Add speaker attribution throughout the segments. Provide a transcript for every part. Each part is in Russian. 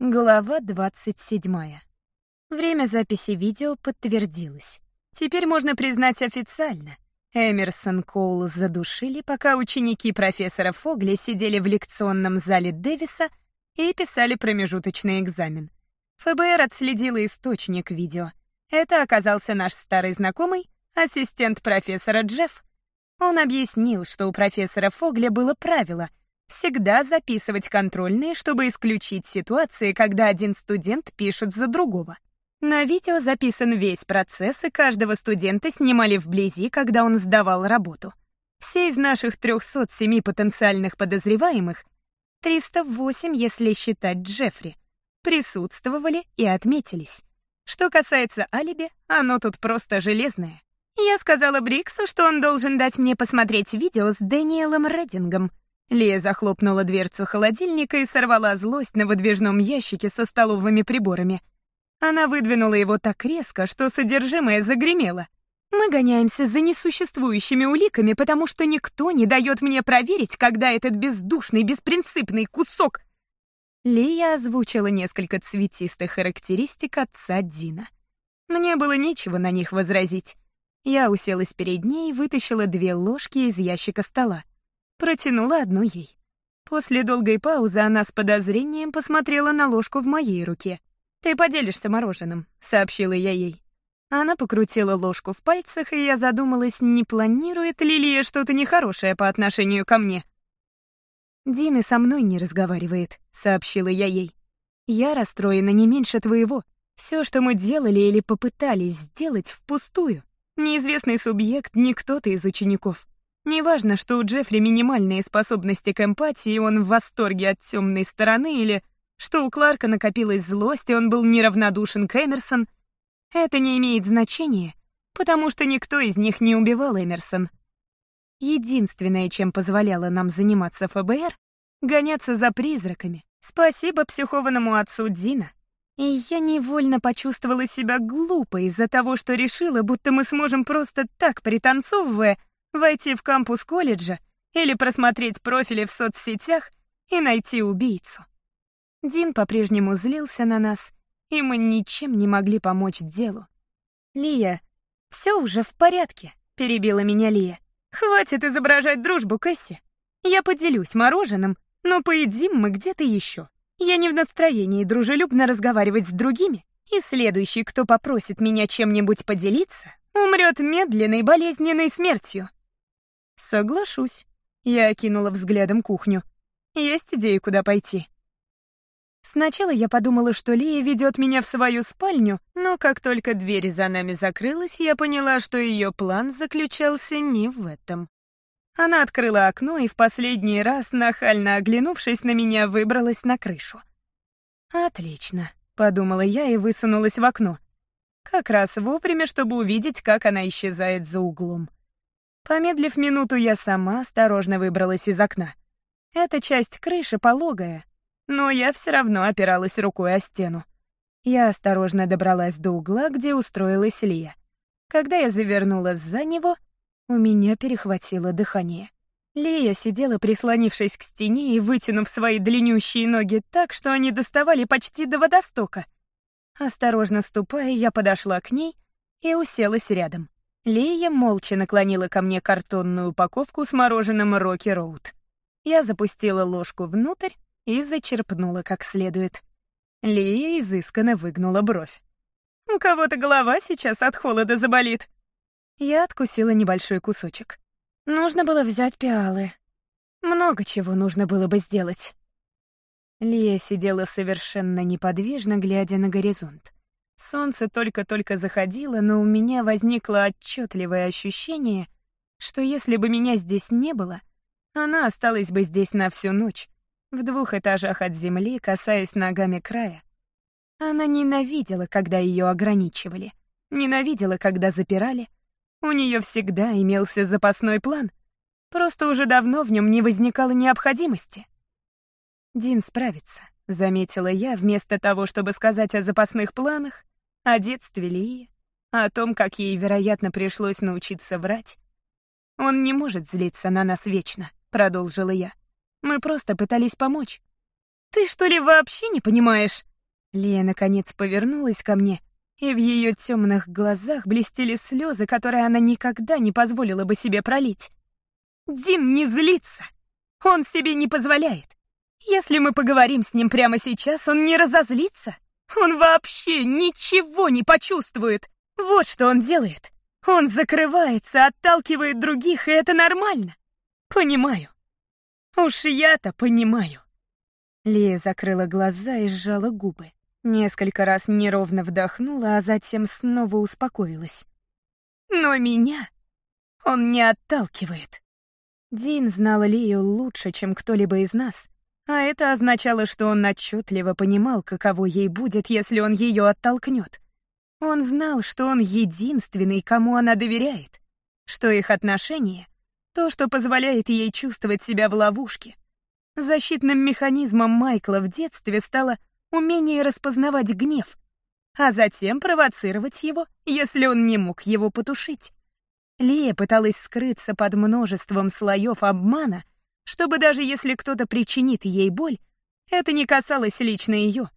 Speaker 1: Глава 27. Время записи видео подтвердилось. Теперь можно признать официально. Эмерсон Коул задушили, пока ученики профессора Фогли сидели в лекционном зале Дэвиса и писали промежуточный экзамен. ФБР отследило источник видео. Это оказался наш старый знакомый, ассистент профессора Джефф. Он объяснил, что у профессора Фогля было правило — Всегда записывать контрольные, чтобы исключить ситуации, когда один студент пишет за другого. На видео записан весь процесс, и каждого студента снимали вблизи, когда он сдавал работу. Все из наших 307 потенциальных подозреваемых, 308, если считать Джеффри, присутствовали и отметились. Что касается алиби, оно тут просто железное. Я сказала Бриксу, что он должен дать мне посмотреть видео с Дэниелом Реддингом — Лия захлопнула дверцу холодильника и сорвала злость на выдвижном ящике со столовыми приборами. Она выдвинула его так резко, что содержимое загремело. «Мы гоняемся за несуществующими уликами, потому что никто не дает мне проверить, когда этот бездушный, беспринципный кусок...» Лия озвучила несколько цветистых характеристик отца Дина. Мне было нечего на них возразить. Я уселась перед ней и вытащила две ложки из ящика стола. Протянула одну ей. После долгой паузы она с подозрением посмотрела на ложку в моей руке. «Ты поделишься мороженым», — сообщила я ей. Она покрутила ложку в пальцах, и я задумалась, не планирует ли Лия что-то нехорошее по отношению ко мне. «Дин и со мной не разговаривает», — сообщила я ей. «Я расстроена не меньше твоего. Все, что мы делали или попытались сделать, впустую. Неизвестный субъект, не кто-то из учеников. Неважно, что у Джеффри минимальные способности к эмпатии, и он в восторге от темной стороны, или что у Кларка накопилась злость, и он был неравнодушен к Эмерсон. Это не имеет значения, потому что никто из них не убивал Эмерсон. Единственное, чем позволяло нам заниматься ФБР — гоняться за призраками. Спасибо психованному отцу Дина. И я невольно почувствовала себя глупо из-за того, что решила, будто мы сможем просто так, пританцовывая, войти в кампус колледжа или просмотреть профили в соцсетях и найти убийцу. Дин по-прежнему злился на нас, и мы ничем не могли помочь делу. «Лия, все уже в порядке», — перебила меня Лия. «Хватит изображать дружбу, Кэсси. Я поделюсь мороженым, но поедим мы где-то еще. Я не в настроении дружелюбно разговаривать с другими, и следующий, кто попросит меня чем-нибудь поделиться, умрет медленной болезненной смертью. «Соглашусь». Я окинула взглядом кухню. «Есть идеи, куда пойти?» Сначала я подумала, что Лия ведет меня в свою спальню, но как только дверь за нами закрылась, я поняла, что ее план заключался не в этом. Она открыла окно и в последний раз, нахально оглянувшись на меня, выбралась на крышу. «Отлично», — подумала я и высунулась в окно. Как раз вовремя, чтобы увидеть, как она исчезает за углом. Помедлив минуту, я сама осторожно выбралась из окна. Эта часть крыши пологая, но я все равно опиралась рукой о стену. Я осторожно добралась до угла, где устроилась Лия. Когда я завернулась за него, у меня перехватило дыхание. Лия сидела, прислонившись к стене и вытянув свои длиннющие ноги так, что они доставали почти до водостока. Осторожно ступая, я подошла к ней и уселась рядом. Лия молча наклонила ко мне картонную упаковку с мороженым Рокки Роуд. Я запустила ложку внутрь и зачерпнула как следует. Лия изысканно выгнула бровь. «У кого-то голова сейчас от холода заболит». Я откусила небольшой кусочек. Нужно было взять пиалы. Много чего нужно было бы сделать. Лия сидела совершенно неподвижно, глядя на горизонт. Солнце только-только заходило, но у меня возникло отчетливое ощущение, что если бы меня здесь не было, она осталась бы здесь на всю ночь, в двух этажах от земли, касаясь ногами края. Она ненавидела, когда ее ограничивали, ненавидела, когда запирали. У нее всегда имелся запасной план, просто уже давно в нем не возникало необходимости. Дин справится, заметила я, вместо того, чтобы сказать о запасных планах, о детстве Лии, о том, как ей, вероятно, пришлось научиться врать. «Он не может злиться на нас вечно», — продолжила я. «Мы просто пытались помочь». «Ты что ли вообще не понимаешь?» Лия, наконец, повернулась ко мне, и в ее темных глазах блестели слезы, которые она никогда не позволила бы себе пролить. «Дин не злится! Он себе не позволяет! Если мы поговорим с ним прямо сейчас, он не разозлится! Он вообще ничего не почувствует! Вот что он делает! Он закрывается, отталкивает других, и это нормально! Понимаю! Уж я-то понимаю!» Лия закрыла глаза и сжала губы. Несколько раз неровно вдохнула, а затем снова успокоилась. «Но меня он не отталкивает». Дин знал Лию лучше, чем кто-либо из нас, а это означало, что он отчетливо понимал, каково ей будет, если он ее оттолкнет. Он знал, что он единственный, кому она доверяет, что их отношения — то, что позволяет ей чувствовать себя в ловушке. Защитным механизмом Майкла в детстве стало умение распознавать гнев, а затем провоцировать его, если он не мог его потушить. Лия пыталась скрыться под множеством слоев обмана, чтобы даже если кто-то причинит ей боль, это не касалось лично ее,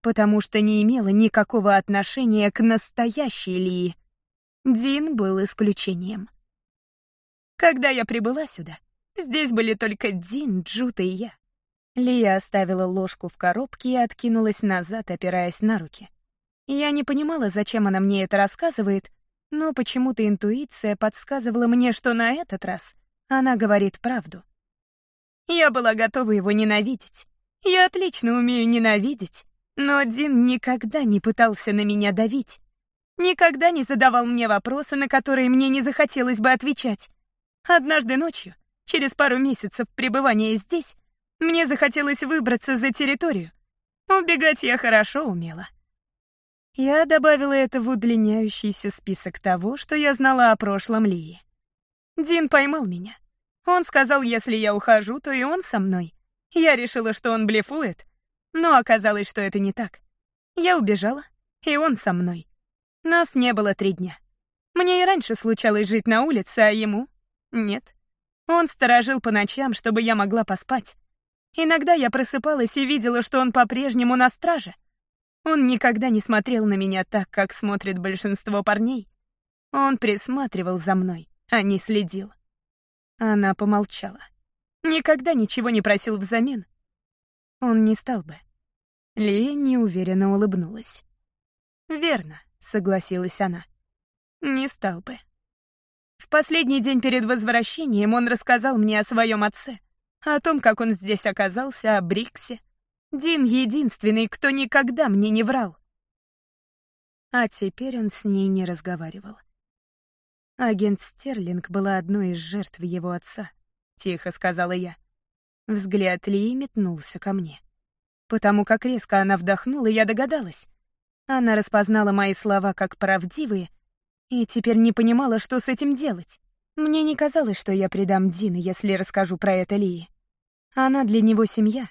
Speaker 1: потому что не имело никакого отношения к настоящей Лии. Дин был исключением. Когда я прибыла сюда, здесь были только Дин, Джута и я. Лия оставила ложку в коробке и откинулась назад, опираясь на руки. Я не понимала, зачем она мне это рассказывает, но почему-то интуиция подсказывала мне, что на этот раз она говорит правду. Я была готова его ненавидеть. Я отлично умею ненавидеть, но Дин никогда не пытался на меня давить. Никогда не задавал мне вопросы, на которые мне не захотелось бы отвечать. Однажды ночью, через пару месяцев пребывания здесь, мне захотелось выбраться за территорию. Убегать я хорошо умела. Я добавила это в удлиняющийся список того, что я знала о прошлом Лии. Дин поймал меня. Он сказал, если я ухожу, то и он со мной. Я решила, что он блефует, но оказалось, что это не так. Я убежала, и он со мной. Нас не было три дня. Мне и раньше случалось жить на улице, а ему — нет. Он сторожил по ночам, чтобы я могла поспать. Иногда я просыпалась и видела, что он по-прежнему на страже. Он никогда не смотрел на меня так, как смотрит большинство парней. Он присматривал за мной, а не следил. Она помолчала. Никогда ничего не просил взамен. Он не стал бы. Лия неуверенно улыбнулась. «Верно», — согласилась она. «Не стал бы». В последний день перед возвращением он рассказал мне о своем отце о том, как он здесь оказался, о Бриксе. Дин единственный, кто никогда мне не врал. А теперь он с ней не разговаривал. Агент Стерлинг была одной из жертв его отца, тихо сказала я. Взгляд Ли метнулся ко мне. Потому как резко она вдохнула, я догадалась. Она распознала мои слова как правдивые и теперь не понимала, что с этим делать. Мне не казалось, что я предам Дина, если расскажу про это Лии. Она для него семья.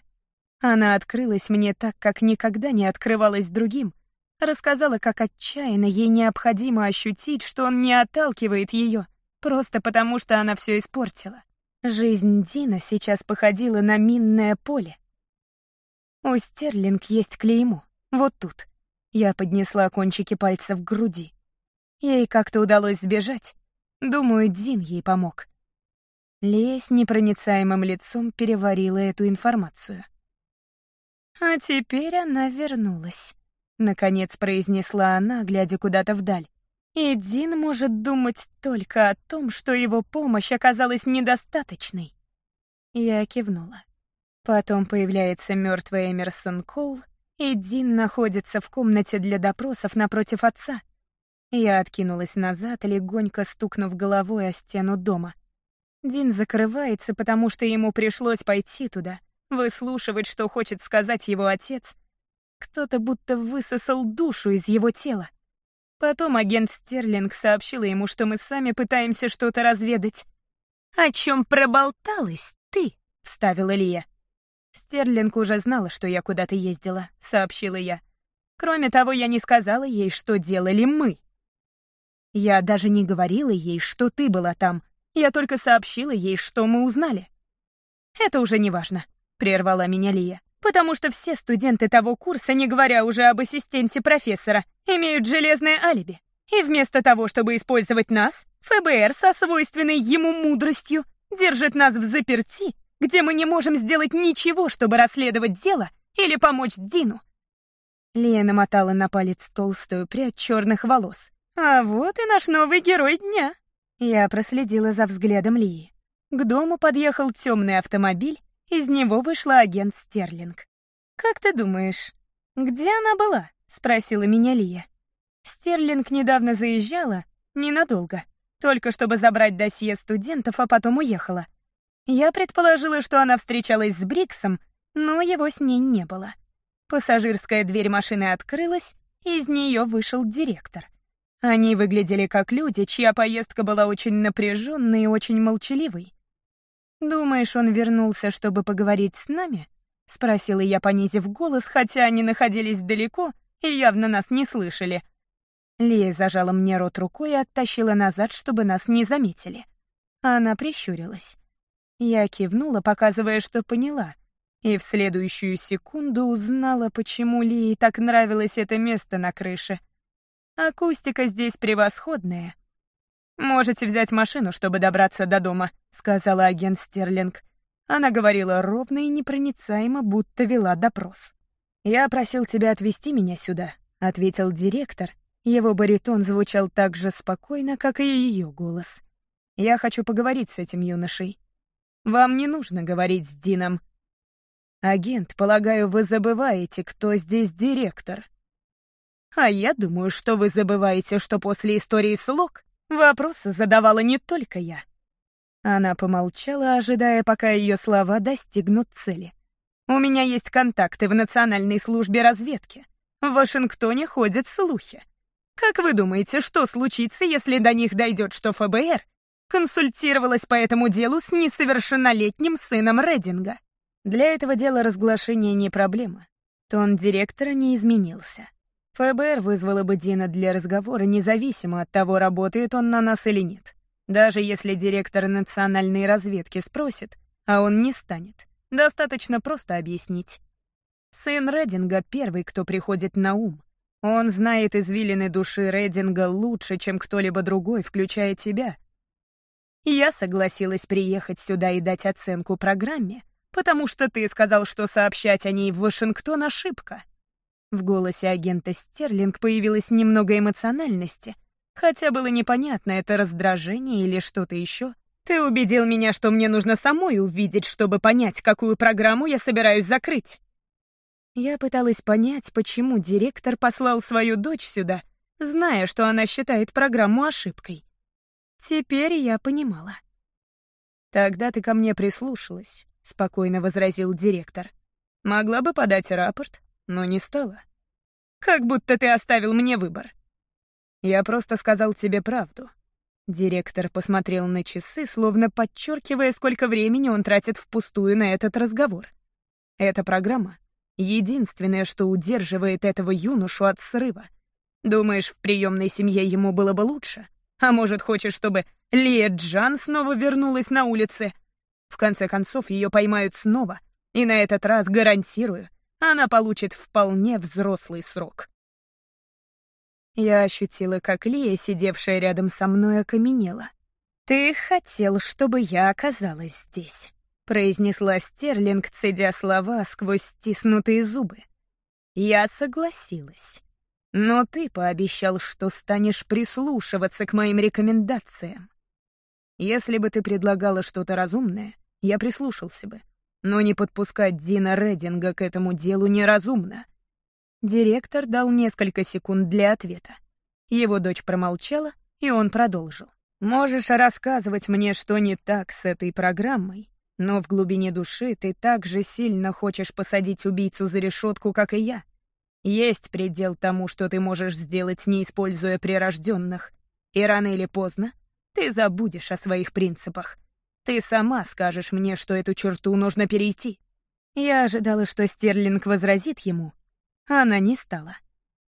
Speaker 1: Она открылась мне так, как никогда не открывалась другим. Рассказала, как отчаянно ей необходимо ощутить, что он не отталкивает ее, просто потому что она все испортила. Жизнь Дина сейчас походила на минное поле. У Стерлинг есть клеймо, вот тут. Я поднесла кончики пальцев к груди. Ей как-то удалось сбежать. Думаю, Дин ей помог. Лея непроницаемым лицом переварила эту информацию. «А теперь она вернулась», — наконец произнесла она, глядя куда-то вдаль. «И Дин может думать только о том, что его помощь оказалась недостаточной». Я кивнула. Потом появляется мертвый Эмерсон Коул, и Дин находится в комнате для допросов напротив отца. Я откинулась назад, легонько стукнув головой о стену дома. Дин закрывается, потому что ему пришлось пойти туда, выслушивать, что хочет сказать его отец. Кто-то будто высосал душу из его тела. Потом агент Стерлинг сообщила ему, что мы сами пытаемся что-то разведать. «О чем проболталась ты?» — вставила Лия. Стерлинг уже знала, что я куда-то ездила, сообщила я. Кроме того, я не сказала ей, что делали мы. Я даже не говорила ей, что ты была там, я только сообщила ей, что мы узнали. «Это уже не важно», — прервала меня Лия. Потому что все студенты того курса, не говоря уже об ассистенте профессора, имеют железное алиби. И вместо того, чтобы использовать нас, ФБР со свойственной ему мудростью держит нас в заперти, где мы не можем сделать ничего, чтобы расследовать дело или помочь Дину. Лия намотала на палец толстую прядь черных волос. А вот и наш новый герой дня. Я проследила за взглядом Лии. К дому подъехал темный автомобиль, из него вышла агент Стерлинг. «Как ты думаешь, где она была?» — спросила меня Лия. Стерлинг недавно заезжала, ненадолго, только чтобы забрать досье студентов, а потом уехала. Я предположила, что она встречалась с Бриксом, но его с ней не было. Пассажирская дверь машины открылась, из нее вышел директор. Они выглядели как люди, чья поездка была очень напряженной и очень молчаливой. «Думаешь, он вернулся, чтобы поговорить с нами?» — спросила я, понизив голос, хотя они находились далеко и явно нас не слышали. Лия зажала мне рот рукой и оттащила назад, чтобы нас не заметили. Она прищурилась. Я кивнула, показывая, что поняла, и в следующую секунду узнала, почему Лии так нравилось это место на крыше. Акустика здесь превосходная. «Можете взять машину, чтобы добраться до дома», — сказала агент Стерлинг. Она говорила ровно и непроницаемо, будто вела допрос. «Я просил тебя отвезти меня сюда», — ответил директор, его баритон звучал так же спокойно, как и ее голос. «Я хочу поговорить с этим юношей. Вам не нужно говорить с Дином. Агент, полагаю, вы забываете, кто здесь директор. А я думаю, что вы забываете, что после истории слог вопросы задавала не только я». Она помолчала, ожидая, пока ее слова достигнут цели. «У меня есть контакты в Национальной службе разведки. В Вашингтоне ходят слухи. Как вы думаете, что случится, если до них дойдет, что ФБР консультировалась по этому делу с несовершеннолетним сыном Рединга? Для этого дела разглашение не проблема. Тон директора не изменился. ФБР вызвало бы Дина для разговора независимо от того, работает он на нас или нет. Даже если директор национальной разведки спросит, а он не станет, достаточно просто объяснить. Сын Рединга — первый, кто приходит на ум. Он знает извилины души Рединга лучше, чем кто-либо другой, включая тебя. Я согласилась приехать сюда и дать оценку программе, потому что ты сказал, что сообщать о ней в Вашингтон — ошибка. В голосе агента Стерлинг появилось немного эмоциональности, хотя было непонятно, это раздражение или что-то еще. Ты убедил меня, что мне нужно самой увидеть, чтобы понять, какую программу я собираюсь закрыть. Я пыталась понять, почему директор послал свою дочь сюда, зная, что она считает программу ошибкой. Теперь я понимала. «Тогда ты ко мне прислушалась», — спокойно возразил директор. «Могла бы подать рапорт, но не стала. Как будто ты оставил мне выбор». «Я просто сказал тебе правду». Директор посмотрел на часы, словно подчеркивая, сколько времени он тратит впустую на этот разговор. «Эта программа Единственное, что удерживает этого юношу от срыва. Думаешь, в приемной семье ему было бы лучше? А может, хочешь, чтобы Лия Джан снова вернулась на улице? В конце концов, ее поймают снова, и на этот раз, гарантирую, она получит вполне взрослый срок. Я ощутила, как Лия, сидевшая рядом со мной, окаменела. «Ты хотел, чтобы я оказалась здесь». — произнесла Стерлинг, цедя слова сквозь стиснутые зубы. «Я согласилась. Но ты пообещал, что станешь прислушиваться к моим рекомендациям. Если бы ты предлагала что-то разумное, я прислушался бы. Но не подпускать Дина Рединга к этому делу неразумно». Директор дал несколько секунд для ответа. Его дочь промолчала, и он продолжил. «Можешь рассказывать мне, что не так с этой программой, но в глубине души ты так же сильно хочешь посадить убийцу за решетку, как и я. Есть предел тому, что ты можешь сделать, не используя прирожденных. И рано или поздно ты забудешь о своих принципах. Ты сама скажешь мне, что эту черту нужно перейти. Я ожидала, что Стерлинг возразит ему. Она не стала.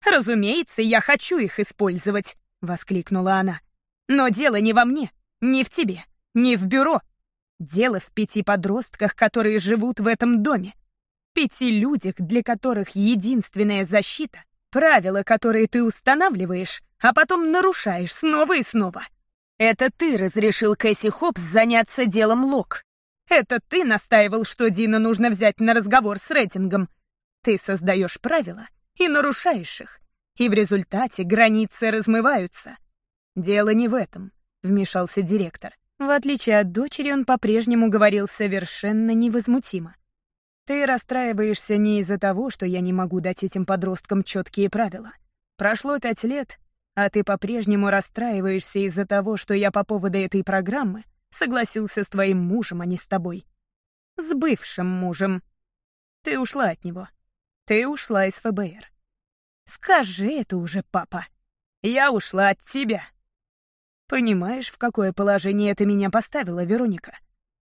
Speaker 1: «Разумеется, я хочу их использовать», — воскликнула она. «Но дело не во мне, не в тебе, не в бюро, Дело в пяти подростках, которые живут в этом доме. Пяти людях, для которых единственная защита — правила, которые ты устанавливаешь, а потом нарушаешь снова и снова. Это ты разрешил Кэсси Хопс заняться делом Лок. Это ты настаивал, что Дина нужно взять на разговор с рейтингом. Ты создаешь правила и нарушаешь их, и в результате границы размываются. Дело не в этом, вмешался директор. В отличие от дочери, он по-прежнему говорил совершенно невозмутимо. Ты расстраиваешься не из-за того, что я не могу дать этим подросткам четкие правила. Прошло пять лет, а ты по-прежнему расстраиваешься из-за того, что я по поводу этой программы согласился с твоим мужем, а не с тобой. С бывшим мужем. Ты ушла от него. Ты ушла из ФБР. Скажи это уже, папа. Я ушла от тебя. Понимаешь, в какое положение это меня поставило, Вероника?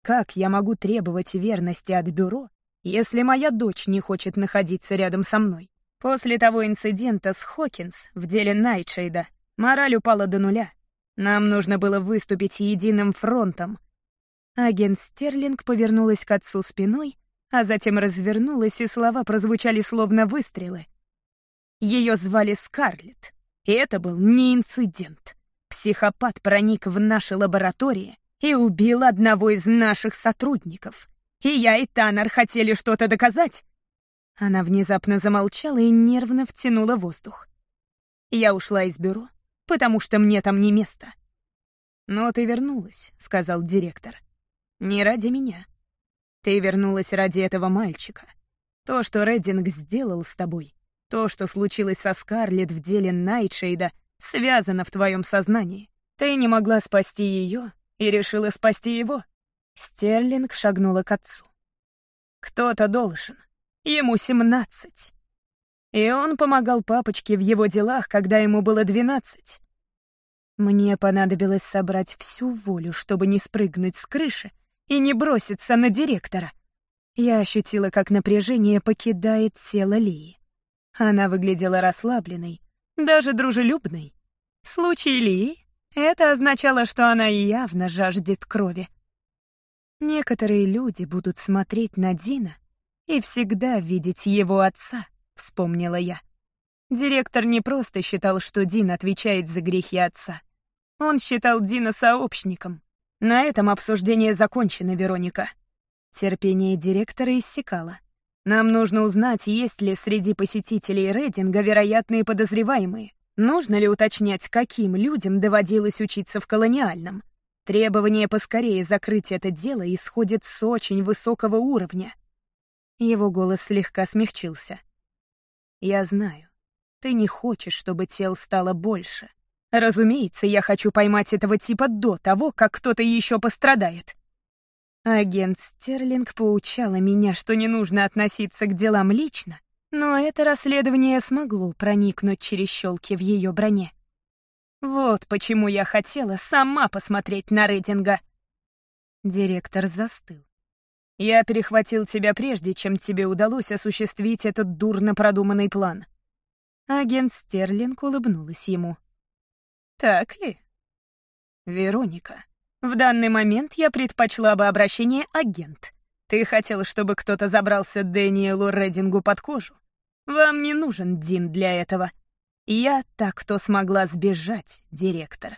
Speaker 1: Как я могу требовать верности от бюро, если моя дочь не хочет находиться рядом со мной? После того инцидента с Хокинс в деле Найтшейда мораль упала до нуля. Нам нужно было выступить единым фронтом. Агент Стерлинг повернулась к отцу спиной, а затем развернулась, и слова прозвучали словно выстрелы. Ее звали Скарлетт, и это был не инцидент. Психопат проник в наши лаборатории и убил одного из наших сотрудников. И я, и Таннер хотели что-то доказать. Она внезапно замолчала и нервно втянула воздух. Я ушла из бюро, потому что мне там не место. «Но ты вернулась», — сказал директор. «Не ради меня. Ты вернулась ради этого мальчика. То, что Реддинг сделал с тобой, то, что случилось со Скарлетт в деле Найтшейда, связано в твоем сознании. Ты не могла спасти ее и решила спасти его». Стерлинг шагнула к отцу. «Кто-то должен. Ему семнадцать. И он помогал папочке в его делах, когда ему было двенадцать. Мне понадобилось собрать всю волю, чтобы не спрыгнуть с крыши и не броситься на директора. Я ощутила, как напряжение покидает тело Лии. Она выглядела расслабленной, даже дружелюбной. В случае Лии это означало, что она явно жаждет крови. Некоторые люди будут смотреть на Дина и всегда видеть его отца — вспомнила я. Директор не просто считал, что Дин отвечает за грехи отца. Он считал Дина сообщником. На этом обсуждение закончено, Вероника. Терпение директора иссякало. Нам нужно узнать, есть ли среди посетителей рейтинга вероятные подозреваемые. Нужно ли уточнять, каким людям доводилось учиться в колониальном? Требование поскорее закрыть это дело исходит с очень высокого уровня. Его голос слегка смягчился. Я знаю, ты не хочешь, чтобы тел стало больше. Разумеется, я хочу поймать этого типа до того, как кто-то еще пострадает. Агент Стерлинг поучала меня, что не нужно относиться к делам лично, но это расследование смогло проникнуть через щелки в ее броне. Вот почему я хотела сама посмотреть на рейтинга. Директор застыл. Я перехватил тебя прежде, чем тебе удалось осуществить этот дурно продуманный план». Агент Стерлинг улыбнулась ему. «Так ли?» «Вероника, в данный момент я предпочла бы обращение «агент». Ты хотел, чтобы кто-то забрался Дэниелу Редингу под кожу? Вам не нужен Дин для этого. Я так, кто смогла сбежать, директор.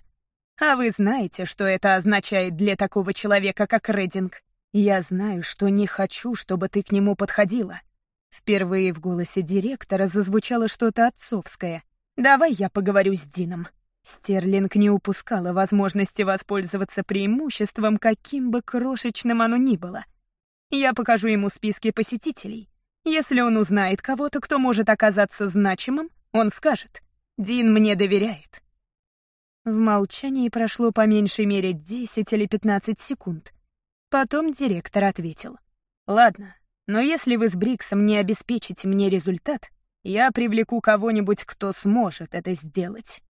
Speaker 1: А вы знаете, что это означает для такого человека, как Рединг? «Я знаю, что не хочу, чтобы ты к нему подходила». Впервые в голосе директора зазвучало что-то отцовское. «Давай я поговорю с Дином». Стерлинг не упускала возможности воспользоваться преимуществом, каким бы крошечным оно ни было. Я покажу ему списки посетителей. Если он узнает кого-то, кто может оказаться значимым, он скажет «Дин мне доверяет». В молчании прошло по меньшей мере 10 или 15 секунд. Потом директор ответил. «Ладно, но если вы с Бриксом не обеспечите мне результат, я привлеку кого-нибудь, кто сможет это сделать».